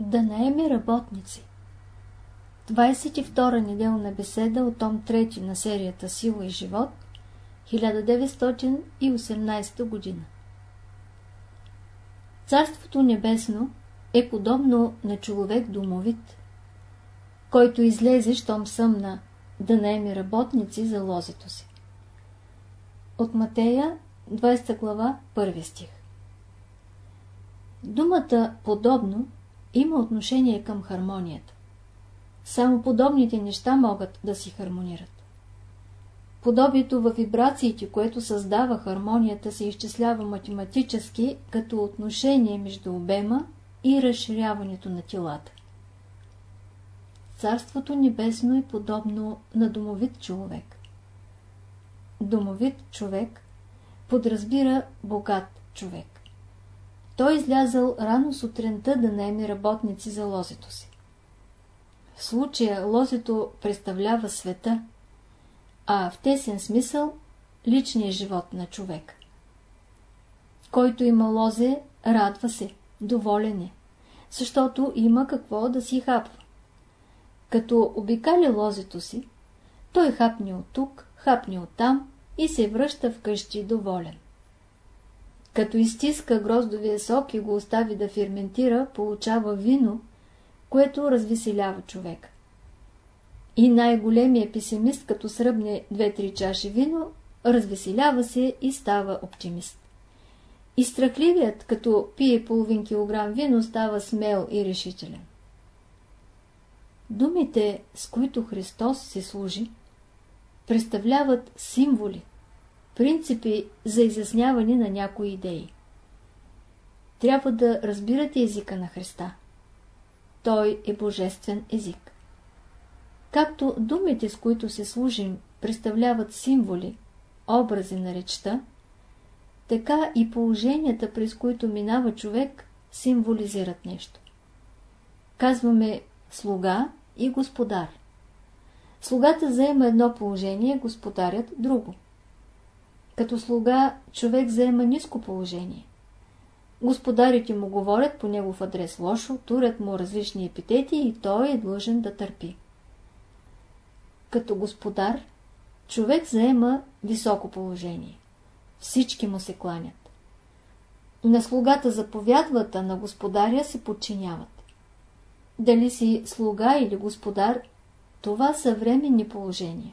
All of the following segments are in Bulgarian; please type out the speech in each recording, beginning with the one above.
Да наеме работници. 22 неделна беседа от том 3 на серията Сила и живот 1918 година. Царството небесно е подобно на човек домовит, който излезе, щом съмна, да наеме работници за лозето си. От Матея, 20 глава, 1 стих. Думата «подобно» има отношение към хармонията. Само подобните неща могат да си хармонират. Подобието във вибрациите, което създава хармонията, се изчислява математически като отношение между обема и разширяването на телата. Царството небесно е подобно на домовит човек. Домовит човек подразбира богат човек. Той излязъл рано сутринта да наеме работници за лозето си. В случая лозето представлява света, а в тесен смисъл личния живот на човек. Който има лозе, радва се, доволен е, защото има какво да си хапва. Като обикаля лозето си, той хапне от тук, хапне от там и се връща вкъщи доволен. Като изтиска гроздовия сок и го остави да ферментира, получава вино, което развеселява човек. И най-големия песимист, като сръбне две-три чаши вино, развеселява се и става оптимист. И страхливият, като пие половин килограм вино, става смел и решителен. Думите, с които Христос се служи, представляват символи, принципи за изясняване на някои идеи. Трябва да разбирате езика на Христа. Той е божествен език. Както думите, с които се служим, представляват символи, образи на речта, така и положенията, през които минава човек, символизират нещо. Казваме слуга и господар. Слугата заема едно положение, господарят – друго. Като слуга човек заема ниско положение. Господарите му говорят по негов адрес лошо, турят му различни епитети и той е длъжен да търпи. Като господар, човек заема високо положение. Всички му се кланят. На слугата заповядват, а на господаря се подчиняват. Дали си слуга или господар, това са временни положения.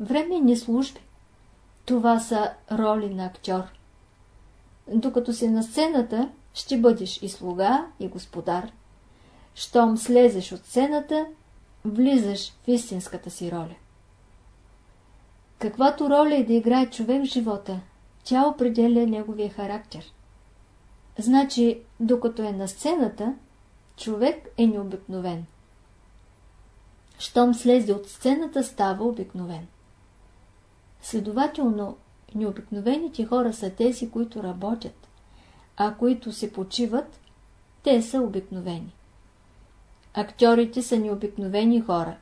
Временни служби. Това са роли на актьор. Докато си на сцената, ще бъдеш и слуга, и господар. Щом слезеш от сцената, влизаш в истинската си роля. Каквато роля е да играе човек в живота, тя определя неговия характер. Значи, докато е на сцената, човек е необикновен. Щом слезе от сцената, става обикновен. Следователно, необикновените хора са тези, които работят, а които се почиват, те са обикновени. Актьорите са необикновени хора,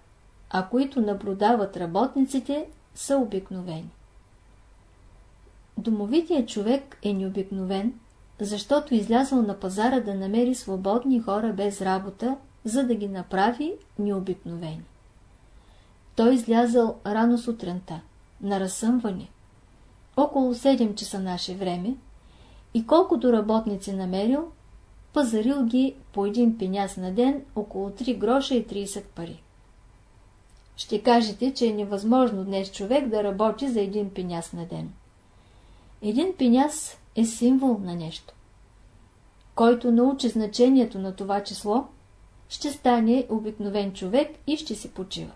а които наблюдават работниците, са обикновени. Домовитият човек е необикновен, защото излязъл на пазара да намери свободни хора без работа, за да ги направи необикновени. Той излязъл рано сутринта на разсъмване, около 7 часа наше време, и колкото работници намерил, пазарил ги по един пеняс на ден, около 3 гроша и 30 пари. Ще кажете, че е невъзможно днес човек да работи за един пеняс на ден. Един пеняс е символ на нещо. Който научи значението на това число, ще стане обикновен човек и ще се почива.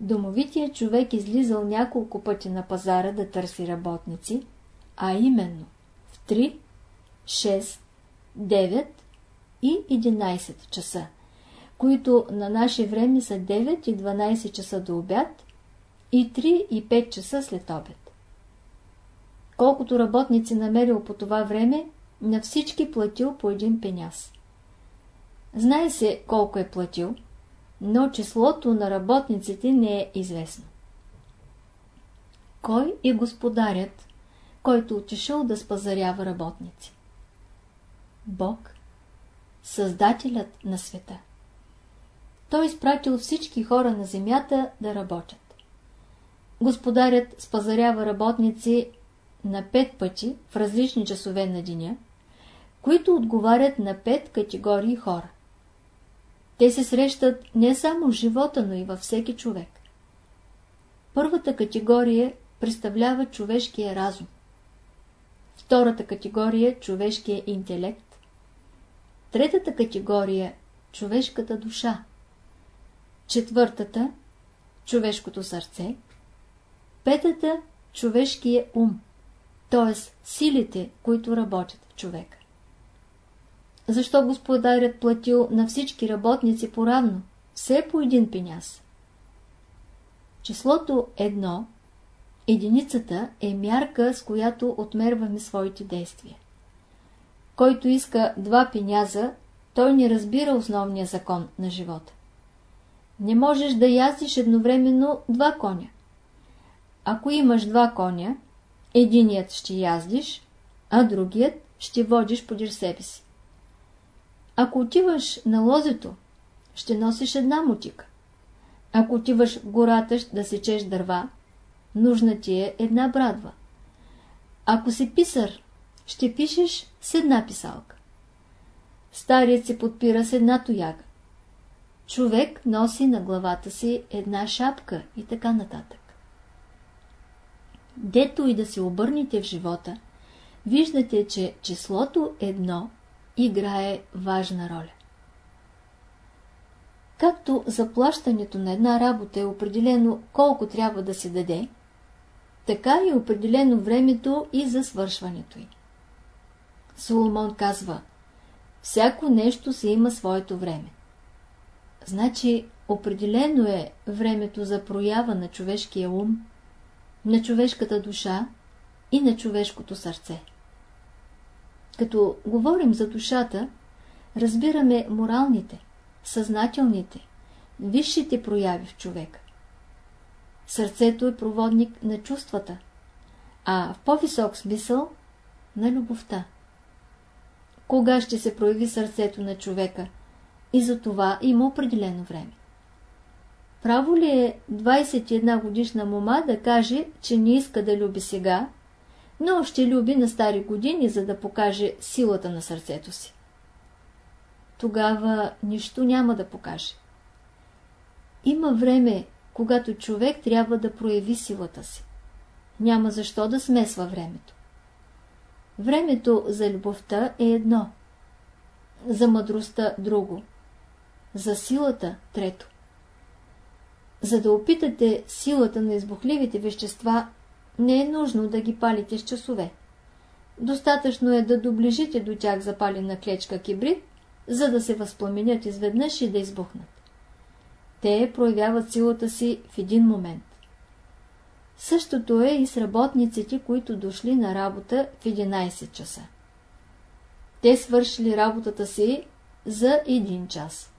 Домовитият човек излизал няколко пъти на пазара да търси работници, а именно в 3, 6, 9 и 11 часа, които на наше време са 9 и 12 часа до обяд и 3 и 5 часа след обед. Колкото работници намерил по това време, на всички платил по един пеняс. Знае се колко е платил – но числото на работниците не е известно. Кой е господарят, който отишъл да спазарява работници? Бог. Създателят на света. Той изпратил всички хора на земята да работят. Господарят спазарява работници на пет пъти в различни часове на деня, които отговарят на пет категории хора. Те се срещат не само в живота, но и във всеки човек. Първата категория представлява човешкия разум. Втората категория – човешкия интелект. Третата категория – човешката душа. Четвъртата – човешкото сърце. Петата – човешкия ум, т.е. силите, които работят в човека. Защо господарят платил на всички работници поравно, все по един пеняс? Числото едно, единицата е мярка, с която отмерваме своите действия. Който иска два пеняза, той не разбира основния закон на живота. Не можеш да яздиш едновременно два коня. Ако имаш два коня, единият ще яздиш, а другият ще водиш подир себе си. Ако отиваш на лозето, ще носиш една мутика. Ако отиваш в гората да сечеш дърва, нужна ти е една брадва. Ако си писар, ще пишеш с една писалка. Старият се подпира с една тояга. Човек носи на главата си една шапка и така нататък. Дето и да се обърнете в живота, виждате, че числото едно играе важна роля. Както заплащането на една работа е определено колко трябва да се даде, така е определено времето и за свършването й. Соломон казва, всяко нещо се има своето време. Значи, определено е времето за проява на човешкия ум, на човешката душа и на човешкото сърце. Като говорим за душата, разбираме моралните, съзнателните, висшите прояви в човека. Сърцето е проводник на чувствата, а в по-висок смисъл на любовта. Кога ще се прояви сърцето на човека? И за това има определено време. Право ли е 21 годишна мома да каже, че не иска да люби сега, но ще люби на стари години, за да покаже силата на сърцето си? Тогава нищо няма да покаже. Има време, когато човек трябва да прояви силата си. Няма защо да смесва времето. Времето за любовта е едно, за мъдростта друго, за силата трето. За да опитате силата на избухливите вещества, не е нужно да ги палите с часове. Достатъчно е да доближите до тях запалена клечка кибрид, за да се възпламенят изведнъж и да избухнат. Те проявяват силата си в един момент. Същото е и с работниците, които дошли на работа в 11 часа. Те свършили работата си за един час.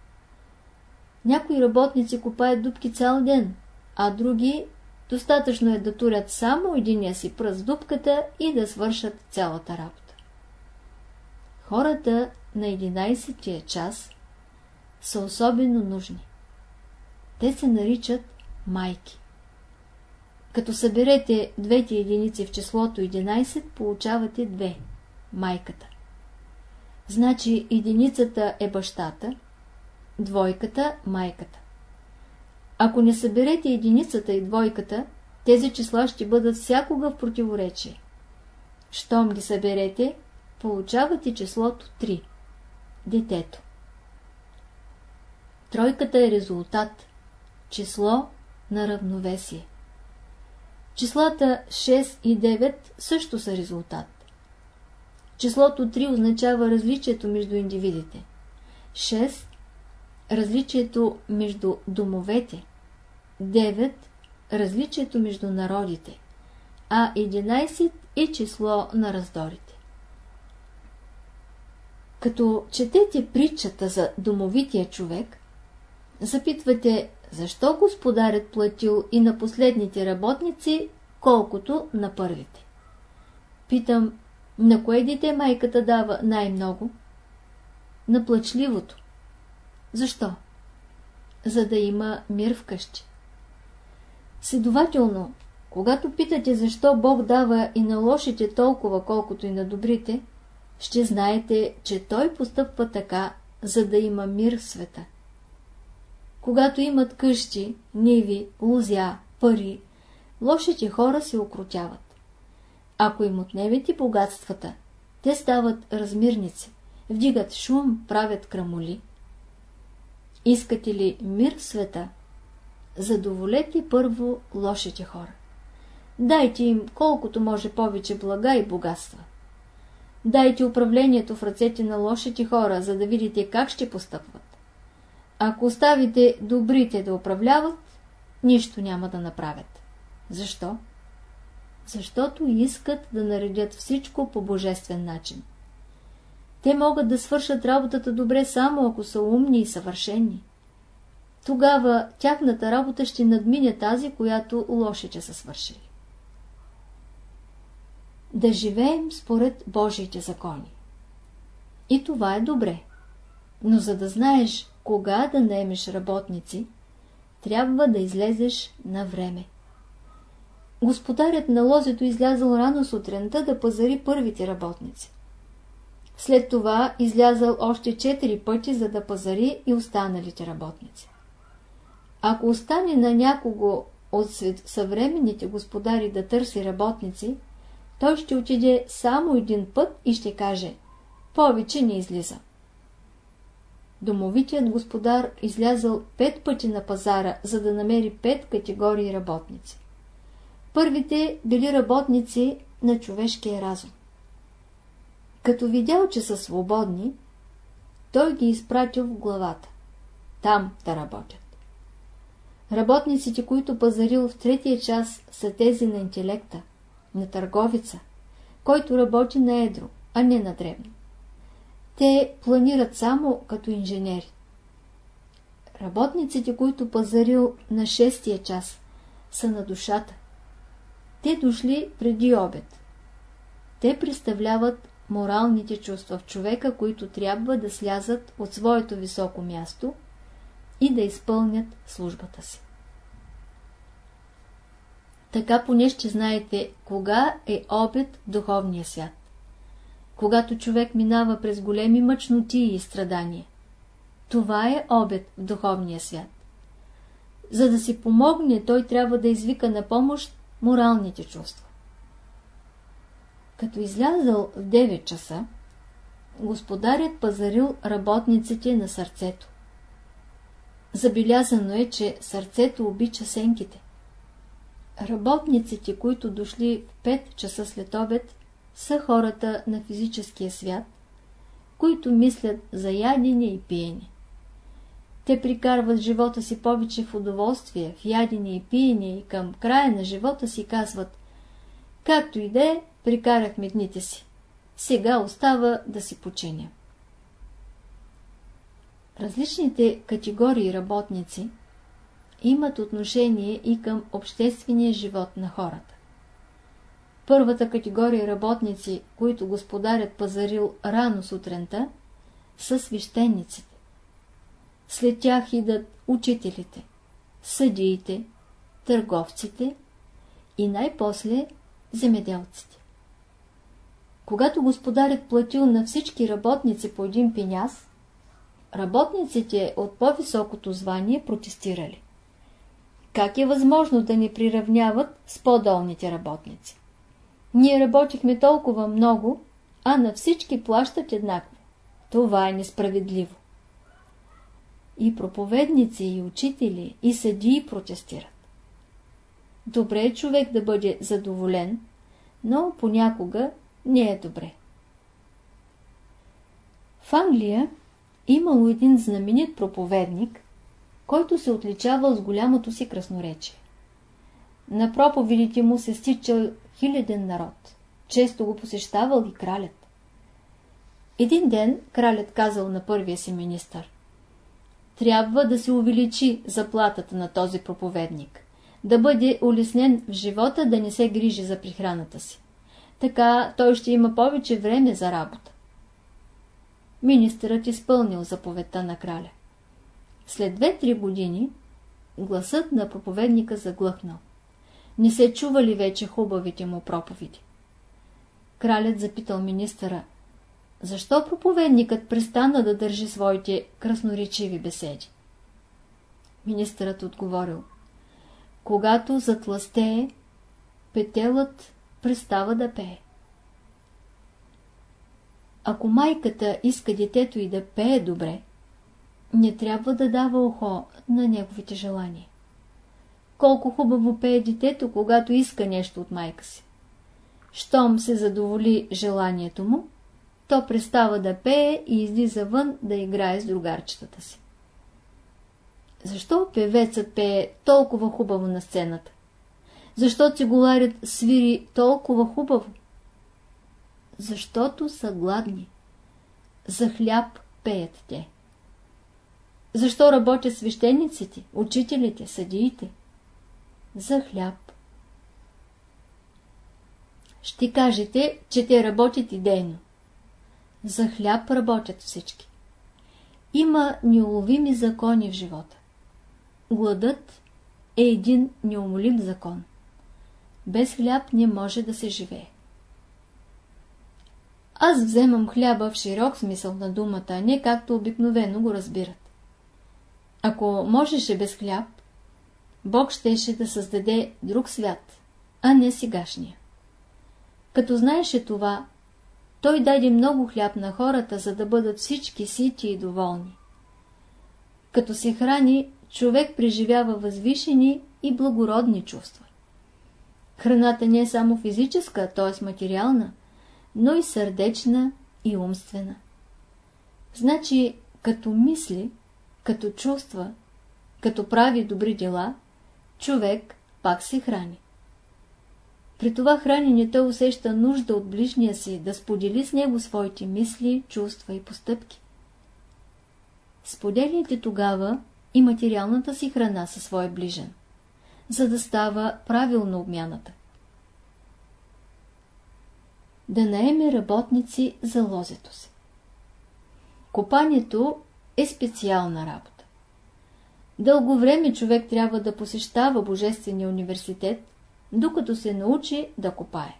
Някои работници копаят дубки цял ден, а други достатъчно е да турят само единия си пръст в дупката и да свършат цялата работа. Хората на 11-тия час са особено нужни. Те се наричат майки. Като съберете двете единици в числото 11, получавате две – майката. Значи единицата е бащата, двойката – майката. Ако не съберете единицата и двойката, тези числа ще бъдат всякога в противоречие. Щом ги съберете, получавате числото 3 – детето. Тройката е резултат, число на равновесие. Числата 6 и 9 също са резултат. Числото 3 означава различието между индивидите. 6 – различието между домовете. 9 – различието между народите. А 11 е число на раздорите. Като четете притчата за домовития човек, запитвате защо господарят платил и на последните работници, колкото на първите. Питам, на кое дете майката дава най-много? на плачливото. Защо? За да има мир вкъщи. Следователно, когато питате защо Бог дава и на лошите толкова, колкото и на добрите, ще знаете, че Той постъпва така, за да има мир в света. Когато имат къщи, ниви, лузя, пари, лошите хора се окрутяват. Ако им отнемете богатствата, те стават размирници, вдигат шум, правят крамоли. Искате ли мир в света? Задоволете първо лошите хора. Дайте им колкото може повече блага и богатства. Дайте управлението в ръцете на лошите хора, за да видите как ще постъпват. Ако оставите добрите да управляват, нищо няма да направят. Защо? Защото искат да наредят всичко по божествен начин. Те могат да свършат работата добре само ако са умни и съвършени. Тогава тяхната работа ще надмине тази, която лошите са свършили да живеем според Божиите закони. И това е добре. Но за да знаеш кога да наемеш работници, трябва да излезеш на време. Господарят на лозето излязъл рано сутринта да пазари първите работници. След това излязъл още четири пъти, за да пазари и останалите работници. Ако остане на някого от съвременните господари да търси работници, той ще отиде само един път и ще каже «Повече не излиза». Домовитият господар излязъл пет пъти на пазара, за да намери пет категории работници. Първите били работници на човешкия разум. Като видял, че са свободни, той ги изпратил в главата. Там да работят. Работниците, които пазарил в третия час, са тези на интелекта на търговица, който работи на едро, а не на древно. Те планират само като инженери. Работниците, които пазарил на шестия час, са на душата. Те дошли преди обед. Те представляват моралните чувства в човека, които трябва да слязат от своето високо място и да изпълнят службата си. Така поне ще знаете кога е обед в духовния свят. Когато човек минава през големи мъчноти и страдания. Това е обед в духовния свят. За да си помогне, той трябва да извика на помощ моралните чувства. Като излязъл в 9 часа, господарят пазарил работниците на сърцето. Забелязано е, че сърцето обича сенките. Работниците, които дошли в 5 часа след обед, са хората на физическия свят, които мислят за ядене и пиене. Те прикарват живота си повече в удоволствие, в ядене и пиене и към края на живота си казват Както и да е, прикарахме дните си. Сега остава да си починя. Различните категории работници имат отношение и към обществения живот на хората. Първата категория работници, които господарят пазарил рано сутринта, са свещениците. След тях идат учителите, съдиите, търговците и най-после земеделците. Когато господарят платил на всички работници по един пеняз, работниците от по-високото звание протестирали. Как е възможно да ни приравняват с по-долните работници? Ние работихме толкова много, а на всички плащат еднакво. Това е несправедливо. И проповедници, и учители, и съдии протестират. Добре е човек да бъде задоволен, но понякога не е добре. В Англия имало един знаменит проповедник, който се отличавал с голямото си красноречие. На проповедите му се стичал хиляден народ. Често го посещавал и кралят. Един ден кралят казал на първия си министър Трябва да се увеличи заплатата на този проповедник, да бъде улеснен в живота, да не се грижи за прихраната си. Така той ще има повече време за работа. Министърът изпълнил заповедта на краля. След две-три години гласът на проповедника заглъхнал. Не се чували вече хубавите му проповеди. Кралят запитал министъра, защо проповедникът престана да държи своите красноречиви беседи? Министърът отговорил, когато затластее, петелът престава да пее. Ако майката иска детето и да пее добре, не трябва да дава ухо на неговите желания. Колко хубаво пее детето, когато иска нещо от майка си. Щом се задоволи желанието му, то престава да пее и излиза вън да играе с другарчетата си. Защо певецът пее толкова хубаво на сцената? Защо цигуларят свири толкова хубаво? Защото са гладни. За хляб пеят те. Защо работят свещениците, учителите, съдиите? За хляб. Ще кажете, че те работят идейно. За хляб работят всички. Има неуловими закони в живота. Гладът е един неумолим закон. Без хляб не може да се живее. Аз вземам хляба в широк смисъл на думата, не както обикновено го разбират. Ако можеше без хляб, Бог щеше да създаде друг свят, а не сегашния. Като знаеше това, той даде много хляб на хората, за да бъдат всички сити и доволни. Като се храни, човек преживява възвишени и благородни чувства. Храната не е само физическа, т.е. материална, но и сърдечна и умствена. Значи, като мисли, като чувства, като прави добри дела, човек пак се храни. При това хранене той усеща нужда от ближния си да сподели с него своите мисли, чувства и постъпки. Споделяйте тогава и материалната си храна със своя ближен, за да става правилно обмяната. Да наеме работници за лозето си. Копането е специална работа. Дълго време човек трябва да посещава Божествения университет, докато се научи да копае.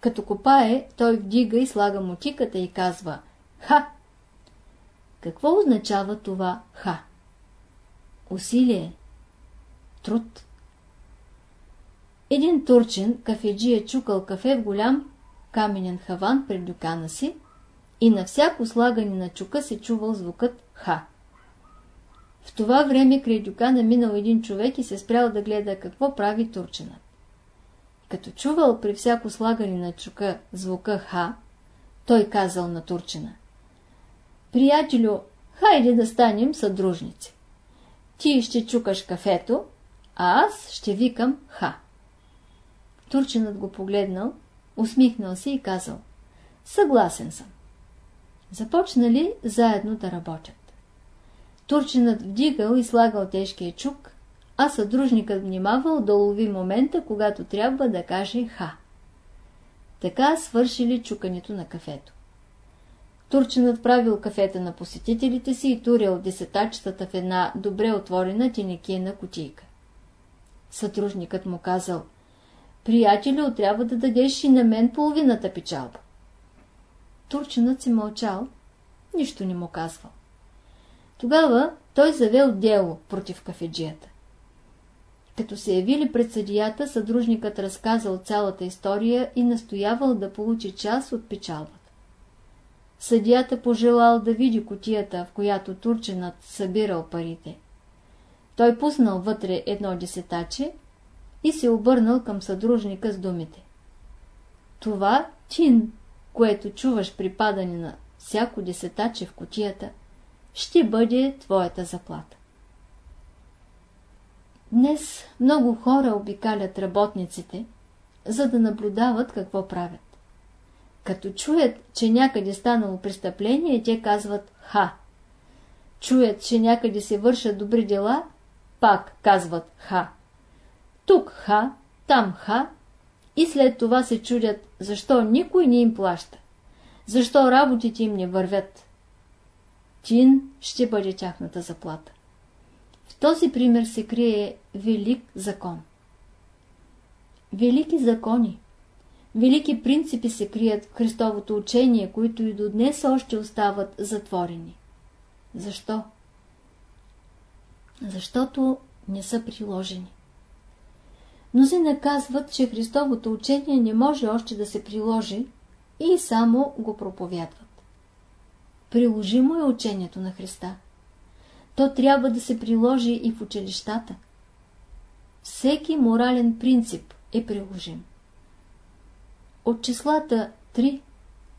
Като копае, той вдига и слага мутиката и казва «Ха!» Какво означава това «ха»? Усилие, труд. Един турчин кафеджи е чукал кафе в голям каменен хаван пред дюкана си и на всяко слагане на чука се чувал звукът «ха». В това време край дюкана минал един човек и се спрял да гледа какво прави турчинът. Като чувал при всяко слагане на чука звука «ха», той казал на турчина. Приятелю, хайде да станем съдружници. Ти ще чукаш кафето, а аз ще викам «ха». Турчинът го погледнал, усмихнал се и казал Съгласен съм. Започнали заедно да работят. Турчинът вдигал и слагал тежкия чук, а съдружникът внимавал да лови момента, когато трябва да каже «ха». Така свършили чукането на кафето. Турчинът правил кафета на посетителите си и турял десетачетата в една добре отворена тенекена кутийка. Съдружникът му казал «Приятелю, трябва да дадеш и на мен половината печалба». Турчинът си мълчал, нищо не му казвал. Тогава той завел дело против кафеджията. Като се явили пред съдията, съдружникът разказал цялата история и настоявал да получи част от печалбата. Съдията пожелал да види котията, в която турченът събирал парите. Той пуснал вътре едно десетаче и се обърнал към съдружника с думите. Това тин, което чуваш при падане на всяко десетаче в котията, ще бъде твоята заплата. Днес много хора обикалят работниците, за да наблюдават какво правят. Като чуят, че някъде станало престъпление, те казват «ха». Чуят, че някъде се вършат добри дела, пак казват «ха». Тук «ха», там «ха» и след това се чудят, защо никой не им плаща. защо работите им не вървят. Тин ще бъде тяхната заплата. В този пример се крие велик закон. Велики закони, велики принципи се крият в Христовото учение, които и до днес още остават затворени. Защо? Защото не са приложени. Мнози наказват, че Христовото учение не може още да се приложи и само го проповядват. Приложимо е учението на Христа. То трябва да се приложи и в училищата. Всеки морален принцип е приложим. От числата 3,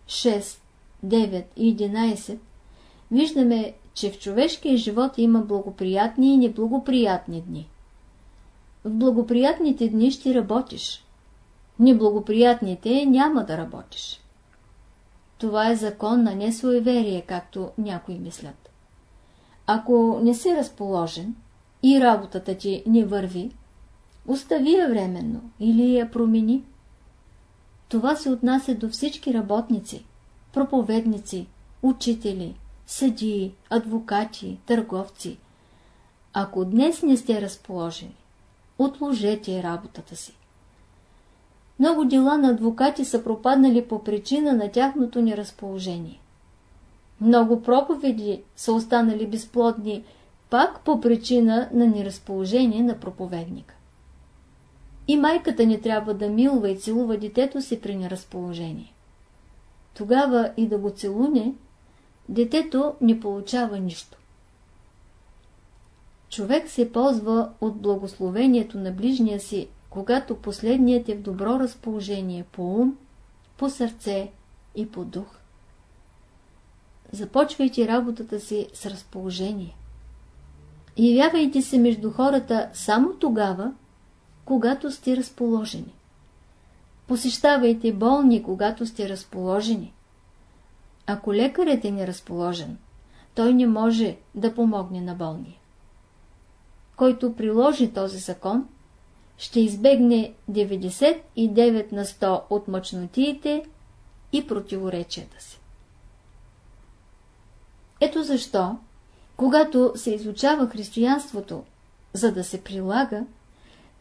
6, 9 и 11 виждаме, че в човешкия живот има благоприятни и неблагоприятни дни. В благоприятните дни ще работиш. Неблагоприятните няма да работиш. Това е закон на несуеверие, както някои мислят. Ако не си разположен и работата ти не върви, остави я временно или я промени. Това се отнася до всички работници, проповедници, учители, съдии, адвокати, търговци. Ако днес не сте разположени, отложете работата си. Много дела на адвокати са пропаднали по причина на тяхното неразположение. Много проповеди са останали безплодни, пак по причина на неразположение на проповедника. И майката не трябва да милва и целува детето си при неразположение. Тогава и да го целуне, детето не получава нищо. Човек се ползва от благословението на ближния си, когато последният е в добро разположение по ум, по сърце и по дух. Започвайте работата си с разположение. Явявайте се между хората само тогава, когато сте разположени. Посещавайте болни, когато сте разположени. Ако лекарят е неразположен, той не може да помогне на болния. Който приложи този закон, ще избегне 99 на 100 от мъчнотиите и противоречията си. Ето защо, когато се изучава християнството, за да се прилага,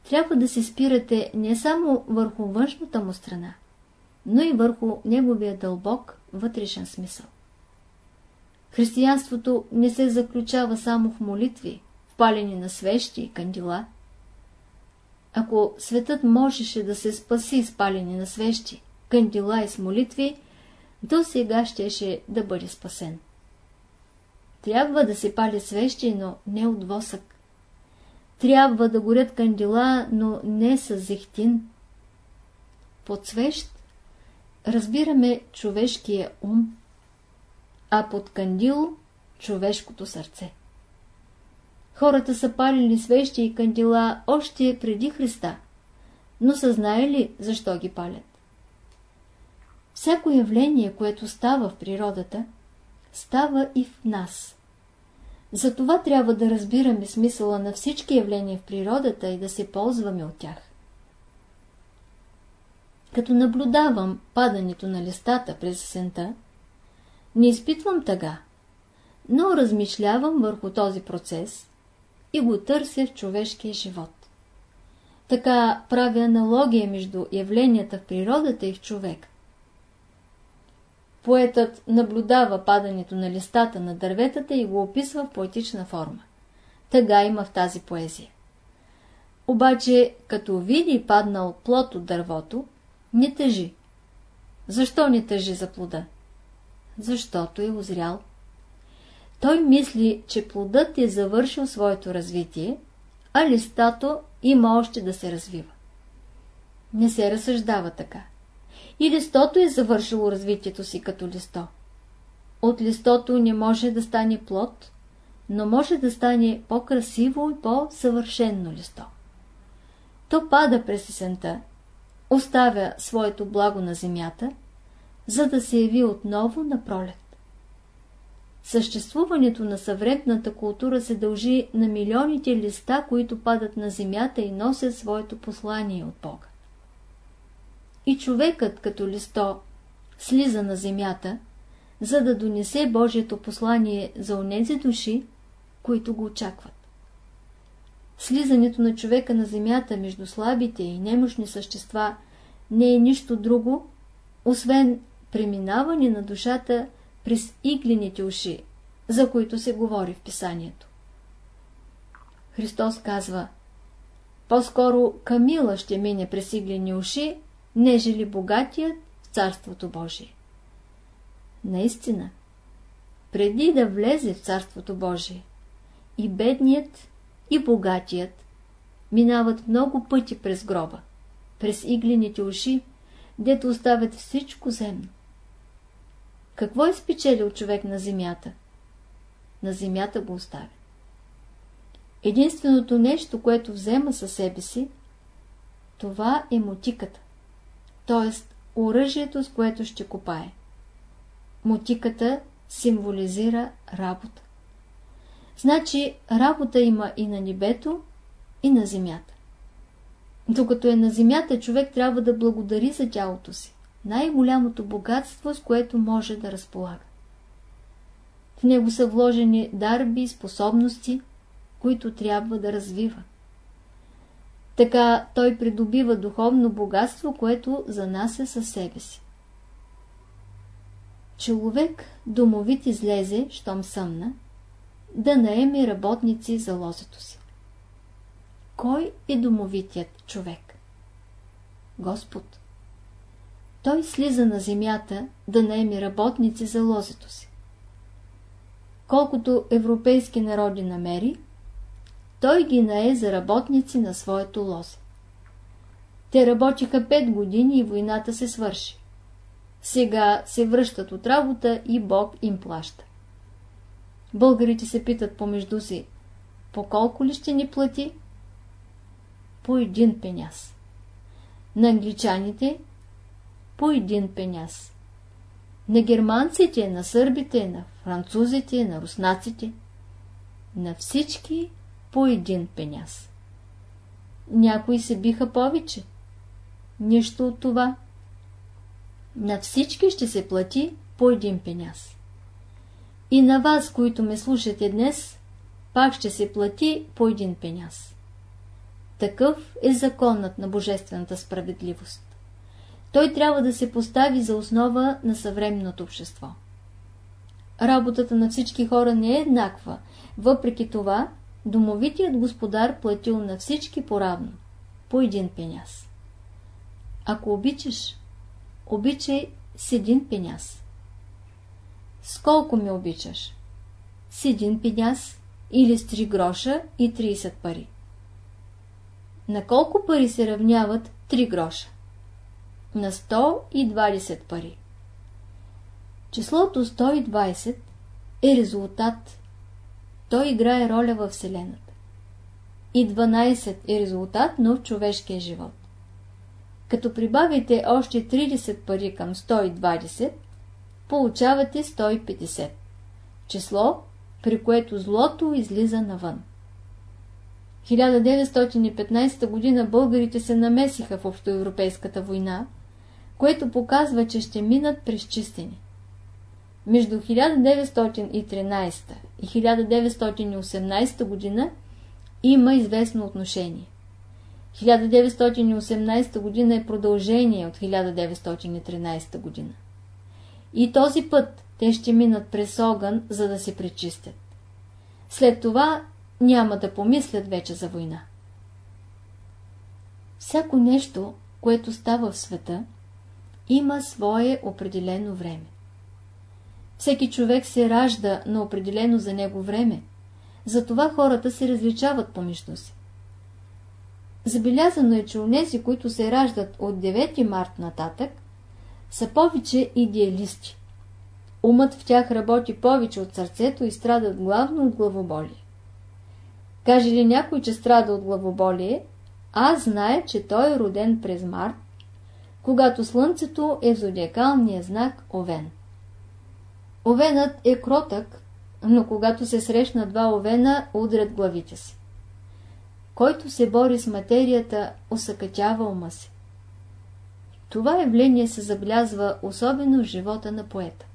трябва да се спирате не само върху външната му страна, но и върху неговия дълбок вътрешен смисъл. Християнството не се заключава само в молитви, палени на свещи и кандила. Ако светът можеше да се спаси с палени на свещи, кандила и с молитви, до сега щеше да бъде спасен. Трябва да се пали свещи, но не от восък. Трябва да горят кандила, но не с зехтин. Под свещ разбираме човешкия ум, а под кандил – човешкото сърце. Хората са палили свещи и кандила още преди Христа, но са знаели защо ги палят. Всяко явление, което става в природата, става и в нас. Затова трябва да разбираме смисъла на всички явления в природата и да се ползваме от тях. Като наблюдавам падането на листата през есента, не изпитвам тъга, но размишлявам върху този процес и го търся в човешкия живот. Така правя аналогия между явленията в природата и в човек. Поетът наблюдава падането на листата на дърветата и го описва в поетична форма. Тъга има в тази поезия. Обаче, като види паднал плод от дървото, не тъжи. Защо не тъжи за плода? Защото е озрял. Той мисли, че плодът е завършил своето развитие, а листато има още да се развива. Не се разсъждава така. И листото е завършило развитието си като листо. От листото не може да стане плод, но може да стане по-красиво и по-съвършенно листо. То пада през есента, оставя своето благо на земята, за да се яви отново на пролет. Съществуването на съвременната култура се дължи на милионите листа, които падат на земята и носят своето послание от Бога. И човекът като листо, слиза на земята, за да донесе Божието послание за онези души, които го очакват. Слизането на човека на земята между слабите и немощни същества не е нищо друго, освен преминаване на душата през иглените уши, за които се говори в писанието. Христос казва, по-скоро Камила ще мине през иглени уши, нежели богатият в Царството Божие. Наистина, преди да влезе в Царството Божие, и бедният, и богатият минават много пъти през гроба, през иглените уши, дето оставят всичко земно. Какво е спечелил човек на земята? На земята го оставя. Единственото нещо, което взема със себе си, това е мотиката, т.е. оръжието, с което ще копае. Мотиката символизира работа. Значи работа има и на небето, и на земята. Докато е на земята, човек трябва да благодари за тялото си. Най-голямото богатство, с което може да разполага. В него са вложени дарби и способности, които трябва да развива. Така той придобива духовно богатство, което за нас е със себе си. Човек домовит излезе, щом съмна, да наеме работници за лозето си. Кой е домовитият човек? Господ. Той слиза на земята да наеме работници за лозето си. Колкото европейски народи намери, той ги нае за работници на своето лозе. Те работиха пет години и войната се свърши. Сега се връщат от работа и Бог им плаща. Българите се питат помежду си, по колко ли ще ни плати? По един пеняс. На англичаните по един пеняс. На германците, на сърбите, на французите, на руснаците. На всички по един пеняс. Някои се биха повече. Нищо от това. На всички ще се плати по един пеняс. И на вас, които ме слушате днес, пак ще се плати по един пеняс. Такъв е законът на божествената справедливост. Той трябва да се постави за основа на съвременното общество. Работата на всички хора не е еднаква, въпреки това домовитият господар платил на всички поравно, по един пеняс. Ако обичаш, обичай с един пеняс. С колко ме обичаш? С един пеняс или с 3 гроша и 30 пари. На колко пари се равняват 3 гроша? На 120 пари. Числото 120 е резултат. Той играе роля във Вселената. И 12 е резултат на човешкия живот. Като прибавите още 30 пари към 120, получавате 150. Число, при което злото излиза навън. 1915 година българите се намесиха в общоевропейската война, което показва, че ще минат през чистени. Между 1913 и 1918 година има известно отношение. 1918 година е продължение от 1913 година. И този път те ще минат през огън, за да се пречистят. След това няма да помислят вече за война. Всяко нещо, което става в света, има свое определено време. Всеки човек се ражда на определено за него време, затова хората се различават помежду си. Забелязано е, че унези, които се раждат от 9 март нататък, са повече идеалисти. Умът в тях работи повече от сърцето и страдат главно от главоболие. Каже ли някой, че страда от главоболие, аз знае, че той е роден през март, когато слънцето е в зодиакалния знак Овен. Овенът е кротък, но когато се срещна два овена, удрят главите си. Който се бори с материята, усъкътява ума си. Това явление се забелязва особено в живота на поета.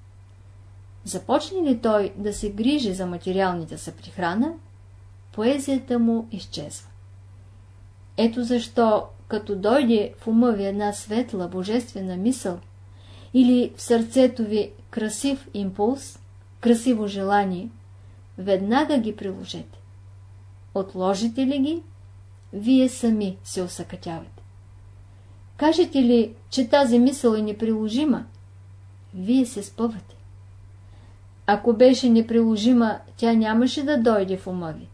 Започне ли той да се грижи за материалните съприхрана, поезията му изчезва. Ето защо, като дойде в ума ви една светла, божествена мисъл или в сърцето ви красив импулс, красиво желание, веднага ги приложете. Отложите ли ги, вие сами се усъкътявате. Кажете ли, че тази мисъл е неприложима, вие се спъвате. Ако беше неприложима, тя нямаше да дойде в ума ви.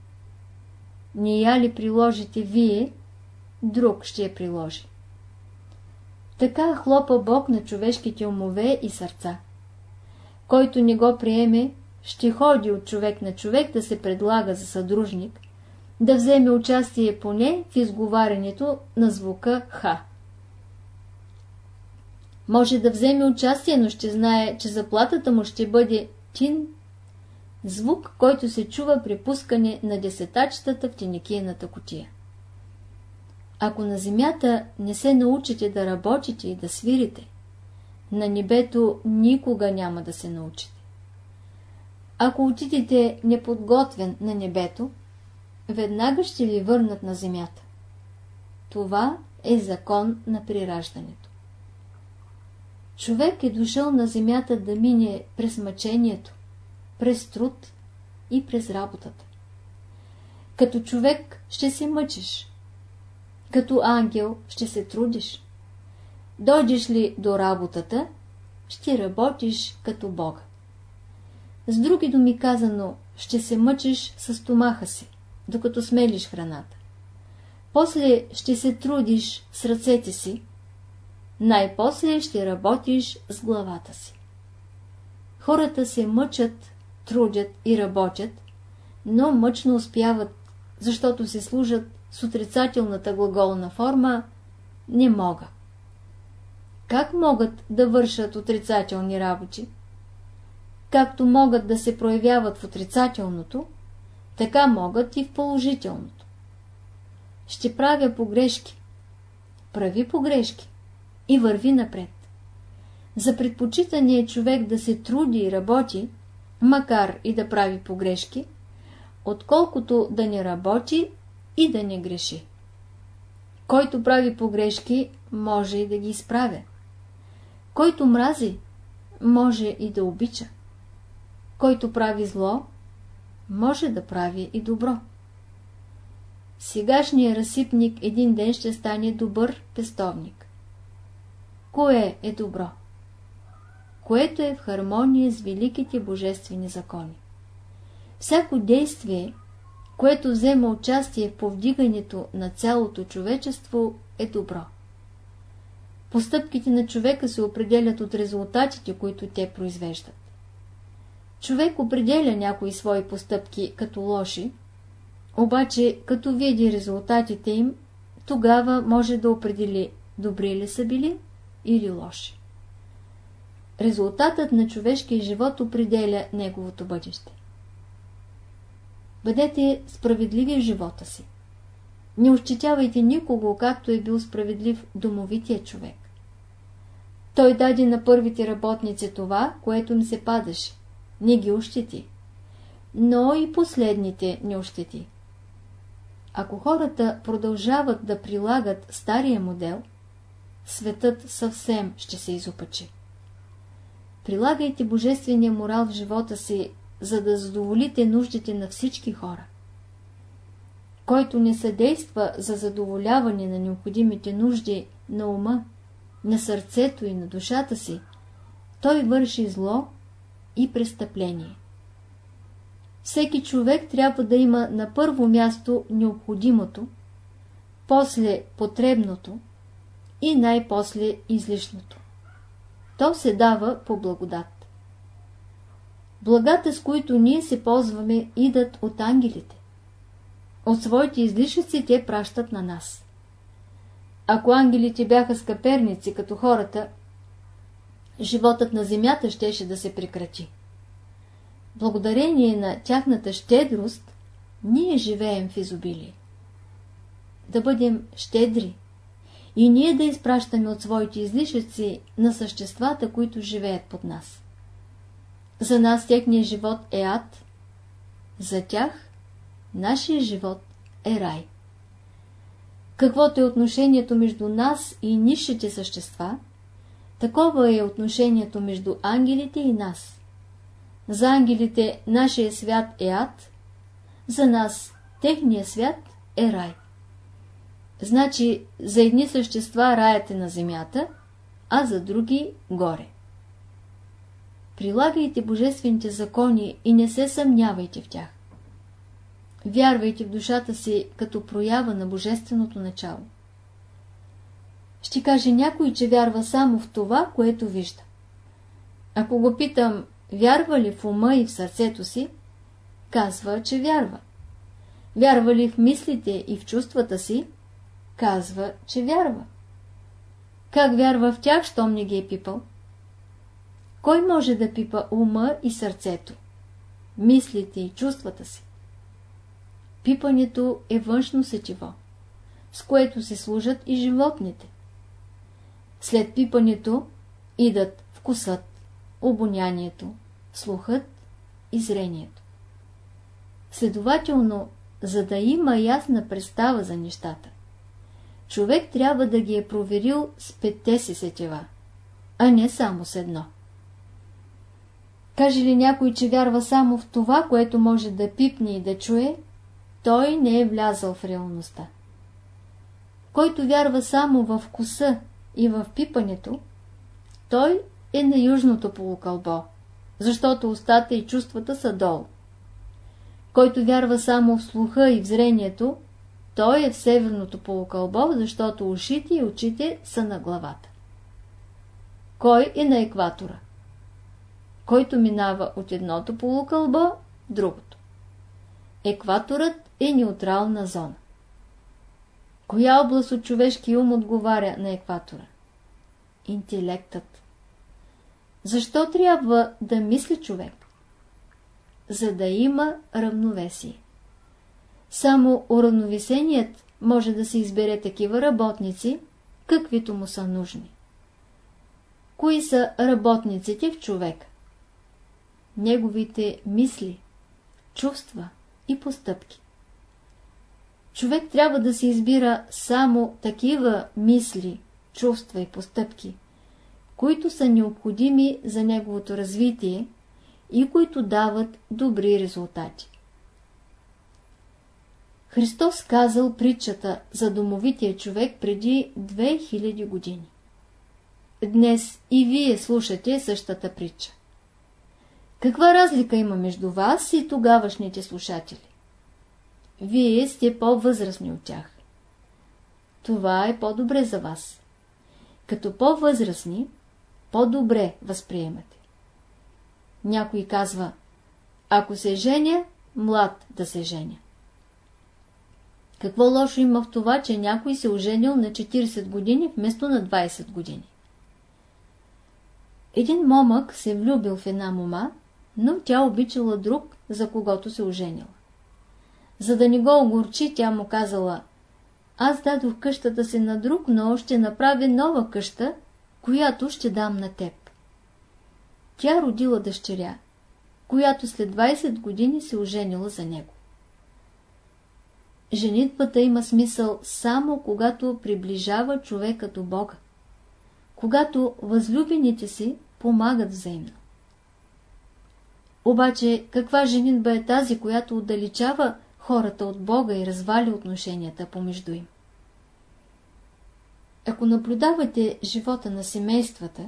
Не я ли приложите вие, друг ще я приложи. Така хлопа Бог на човешките умове и сърца. Който не го приеме, ще ходи от човек на човек да се предлага за съдружник, да вземе участие поне в изговарянето на звука Х. Може да вземе участие, но ще знае, че заплатата му ще бъде тин, звук, който се чува при пускане на десетачетата в теникийната котия. Ако на земята не се научите да работите и да свирите, на небето никога няма да се научите. Ако отидете неподготвен на небето, веднага ще ви върнат на земята. Това е закон на прираждането. Човек е дошъл на земята да мине през мъчението, през труд и през работата. Като човек ще се мъчиш, като ангел ще се трудиш. Дойдеш ли до работата, ще работиш като Бога. С други думи казано, ще се мъчиш с стомаха си, докато смелиш храната. После ще се трудиш с ръцете си, най-после ще работиш с главата си. Хората се мъчат, трудят и работят, но мъчно успяват, защото се служат с отрицателната глаголна форма не мога. Как могат да вършат отрицателни работи? Както могат да се проявяват в отрицателното, така могат и в положителното. Ще правя погрешки. Прави погрешки и върви напред. За предпочитане е човек да се труди и работи, макар и да прави погрешки, отколкото да не работи и да не греши. Който прави погрешки, може и да ги изправя. Който мрази, може и да обича. Който прави зло, може да прави и добро. Сегашният разсипник един ден ще стане добър пестовник. Кое е добро? Което е в хармония с великите божествени закони. Всяко действие, което взема участие в повдигането на цялото човечество, е добро. Постъпките на човека се определят от резултатите, които те произвеждат. Човек определя някои свои постъпки като лоши, обаче като види резултатите им, тогава може да определи добри ли са били или лоши. Резултатът на човешкия живот определя неговото бъдеще. Бъдете справедливи в живота си. Не ощетявайте никого, както е бил справедлив домовития човек. Той даде на първите работници това, което им се падаше. Не ги ощети. Но и последните не ощети. Ако хората продължават да прилагат стария модел, светът съвсем ще се изопачи. Прилагайте божествения морал в живота си за да задоволите нуждите на всички хора. Който не съдейства за задоволяване на необходимите нужди на ума, на сърцето и на душата си, той върши зло и престъпление. Всеки човек трябва да има на първо място необходимото, после потребното и най-после излишното. То се дава по благодат. Благата, с които ние се ползваме, идат от ангелите. От своите излишъци те пращат на нас. Ако ангелите бяха скъперници като хората, животът на земята щеше да се прекрати. Благодарение на тяхната щедрост, ние живеем в изобилие. Да бъдем щедри и ние да изпращаме от своите излишъци на съществата, които живеят под нас. За нас техният живот е ад, за тях нашия живот е рай. Каквото е отношението между нас и низшите същества, такова е отношението между ангелите и нас. За ангелите нашия свят е ад, за нас техния свят е рай. Значи за едни същества раят е на земята, а за други горе. Прилагайте божествените закони и не се съмнявайте в тях. Вярвайте в душата си като проява на божественото начало. Ще каже някой, че вярва само в това, което вижда. Ако го питам, вярва ли в ума и в сърцето си, казва, че вярва. Вярва ли в мислите и в чувствата си, казва, че вярва. Как вярва в тях, щом не ги е пипал? Кой може да пипа ума и сърцето, мислите и чувствата си? Пипането е външно сетиво, с което се служат и животните. След пипането идат вкусът, обонянието, слухът и зрението. Следователно, за да има ясна представа за нещата, човек трябва да ги е проверил с петте си сетива, а не само с едно. Каже ли някой, че вярва само в това, което може да пипне и да чуе, той не е влязъл в реалността. Който вярва само в вкуса и в пипането, той е на южното полукълбо, защото устата и чувствата са долу. Който вярва само в слуха и в зрението, той е в северното полукълбо, защото ушите и очите са на главата. Кой е на екватора? Който минава от едното полукълбо, другото. Екваторът е неутрална зона. Коя област от човешкия ум отговаря на екватора? Интелектът. Защо трябва да мисли човек? За да има равновесие. Само уравновесеният може да се избере такива работници, каквито му са нужни. Кои са работниците в човека? Неговите мисли, чувства и постъпки. Човек трябва да се избира само такива мисли, чувства и постъпки, които са необходими за неговото развитие и които дават добри резултати. Христос казал притчата за домовития човек преди 2000 години. Днес и вие слушате същата притча. Каква разлика има между вас и тогавашните слушатели? Вие сте по-възрастни от тях. Това е по-добре за вас. Като по-възрастни, по-добре възприемате. Някой казва, ако се женя, млад да се женя. Какво лошо има в това, че някой се оженил на 40 години вместо на 20 години? Един момък се влюбил в една мома, но тя обичала друг, за когото се оженила. За да не го огорчи, тя му казала, аз дадох къщата си на друг, но ще направя нова къща, която ще дам на теб. Тя родила дъщеря, която след 20 години се оженила за него. Женитбата има смисъл само когато приближава човека до Бога, когато възлюбените си помагат взаимно. Обаче каква женитба е тази, която отдалечава хората от Бога и разваля отношенията помежду им? Ако наблюдавате живота на семействата,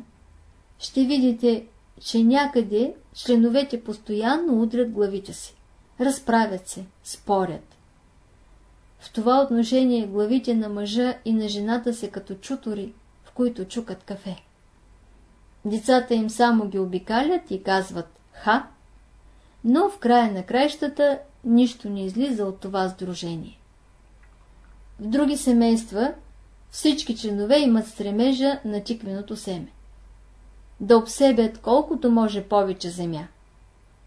ще видите, че някъде членовете постоянно удрят главите си, разправят се, спорят. В това отношение главите на мъжа и на жената се като чутори, в които чукат кафе. Децата им само ги обикалят и казват «ха», но в края на краищата нищо не излиза от това сдружение. В други семейства всички членове имат стремежа на тиквеното семе. Да обсебят колкото може повече земя.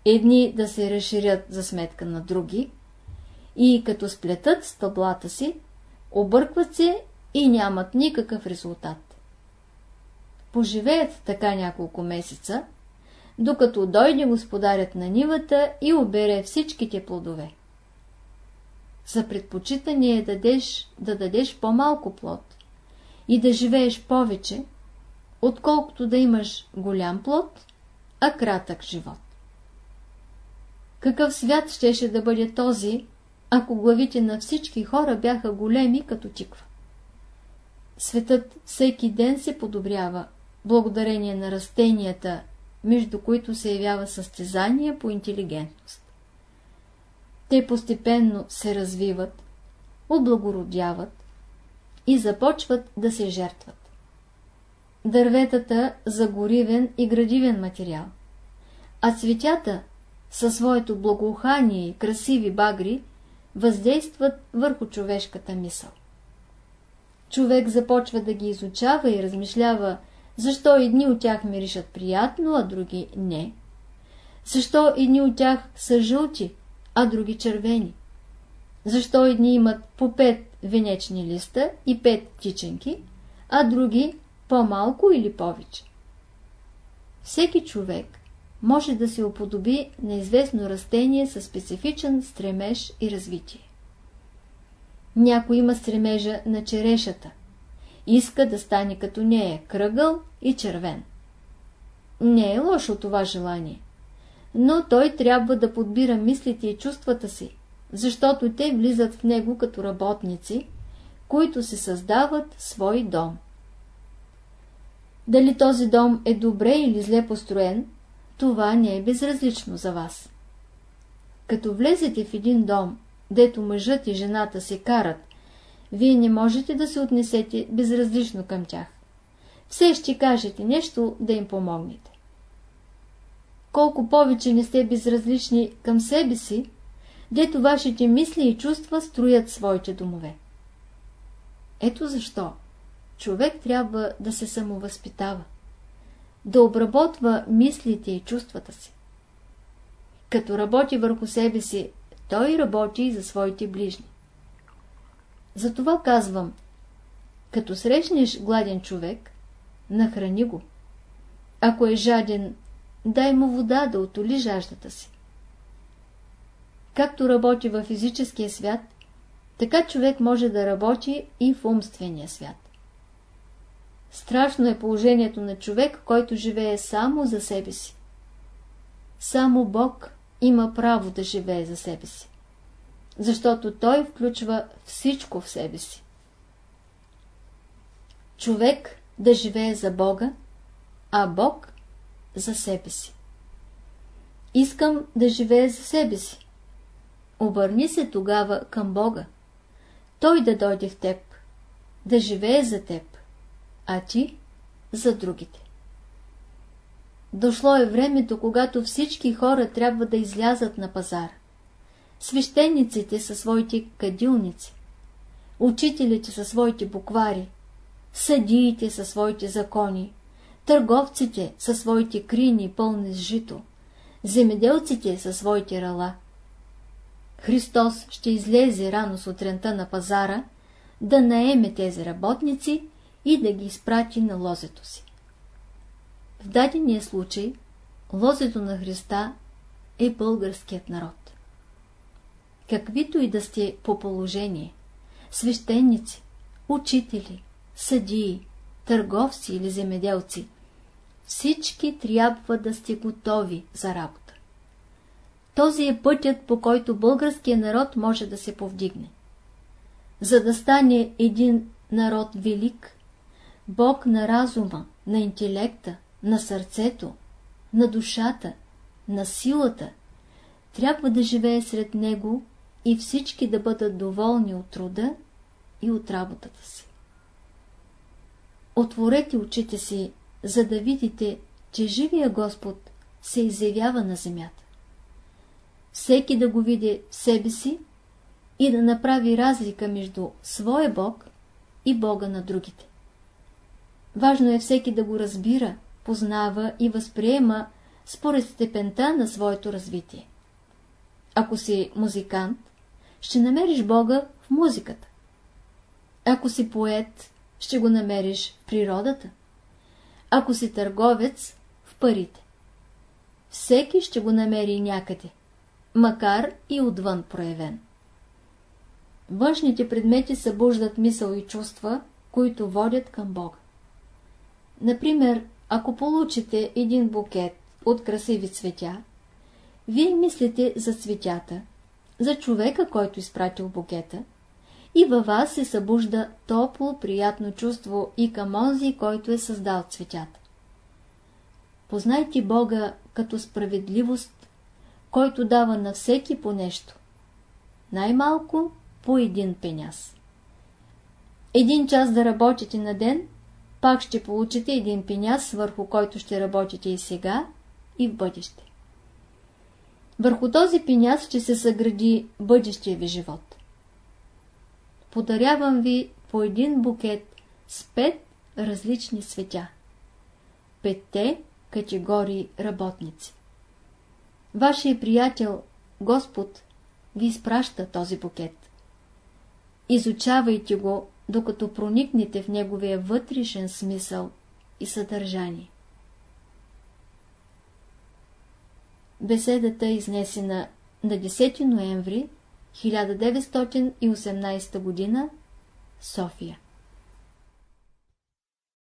Едни да се разширят за сметка на други и като сплетат стъблата си, объркват се и нямат никакъв резултат. Поживеят така няколко месеца, докато дойде господарят на нивата и обере всичките плодове. За предпочитане е дадеш, да дадеш по-малко плод и да живееш повече, отколкото да имаш голям плод, а кратък живот. Какъв свят щеше да бъде този, ако главите на всички хора бяха големи като тиква? Светът всеки ден се подобрява, благодарение на растенията, между които се явява състезание по интелигентност. Те постепенно се развиват, облагородяват и започват да се жертват. Дърветата за горивен и градивен материал, а цветята със своето благоухание и красиви багри въздействат върху човешката мисъл. Човек започва да ги изучава и размишлява, защо едни от тях миришат приятно, а други не. Защо едни от тях са жълти, а други червени. Защо едни имат по пет венечни листа и пет птиченки, а други по-малко или повече. Всеки човек може да се уподоби на известно растение със специфичен стремеж и развитие. Някой има стремежа на черешата. Иска да стане като нея, кръгъл и червен. Не е лошо това желание но той трябва да подбира мислите и чувствата си, защото те влизат в него като работници, които се създават свой дом. Дали този дом е добре или зле построен, това не е безразлично за вас. Като влезете в един дом, дето мъжът и жената се карат, вие не можете да се отнесете безразлично към тях. Все ще кажете нещо да им помогнете колко повече не сте безразлични към себе си, дето вашите мисли и чувства строят своите домове. Ето защо човек трябва да се самовъзпитава, да обработва мислите и чувствата си. Като работи върху себе си, той работи и за своите ближни. Затова казвам, като срещнеш гладен човек, нахрани го. Ако е жаден, дай му вода да отоли жаждата си. Както работи във физическия свят, така човек може да работи и в умствения свят. Страшно е положението на човек, който живее само за себе си. Само Бог има право да живее за себе си, защото Той включва всичко в себе си. Човек да живее за Бога, а Бог за себе си. Искам да живея за себе си. Обърни се тогава към Бога. Той да дойде в теб, да живее за теб, а ти за другите. Дошло е времето, когато всички хора трябва да излязат на пазар. Свещениците със своите кадилници, учителите със своите буквари, съдиите със своите закони, търговците със своите крини пълни с жито, земеделците със своите рала. Христос ще излезе рано сутринта на пазара, да наеме тези работници и да ги изпрати на лозето си. В дадения случай лозето на Христа е българският народ. Каквито и да сте по положение, свещеници, учители, съдии, търговци или земеделци, всички трябва да сте готови за работа. Този е пътят, по който българският народ може да се повдигне. За да стане един народ велик, Бог на разума, на интелекта, на сърцето, на душата, на силата, трябва да живее сред него и всички да бъдат доволни от труда и от работата си. Отворете очите си за да видите, че живия Господ се изявява на земята. Всеки да го види в себе си и да направи разлика между своя Бог и Бога на другите. Важно е всеки да го разбира, познава и възприема според степента на своето развитие. Ако си музикант, ще намериш Бога в музиката. Ако си поет, ще го намериш в природата. Ако си търговец, в парите. Всеки ще го намери някъде, макар и отвън проявен. Външните предмети събуждат мисъл и чувства, които водят към Бога. Например, ако получите един букет от красиви цветя, вие мислите за цветята, за човека, който изпратил букета, и във вас се събужда топло, приятно чувство и към онзи, който е създал цветята. Познайте Бога като справедливост, който дава на всеки по нещо. Най-малко по един пеняс. Един час да работите на ден, пак ще получите един пеняс, върху който ще работите и сега, и в бъдеще. Върху този пеняс ще се съгради бъдещия ви живот. Подарявам ви по един букет с пет различни светя. Петте категории работници. Вашия приятел, Господ, ви изпраща този букет. Изучавайте го, докато проникнете в неговия вътрешен смисъл и съдържание. Беседата е изнесена на 10 ноември 1918 г. София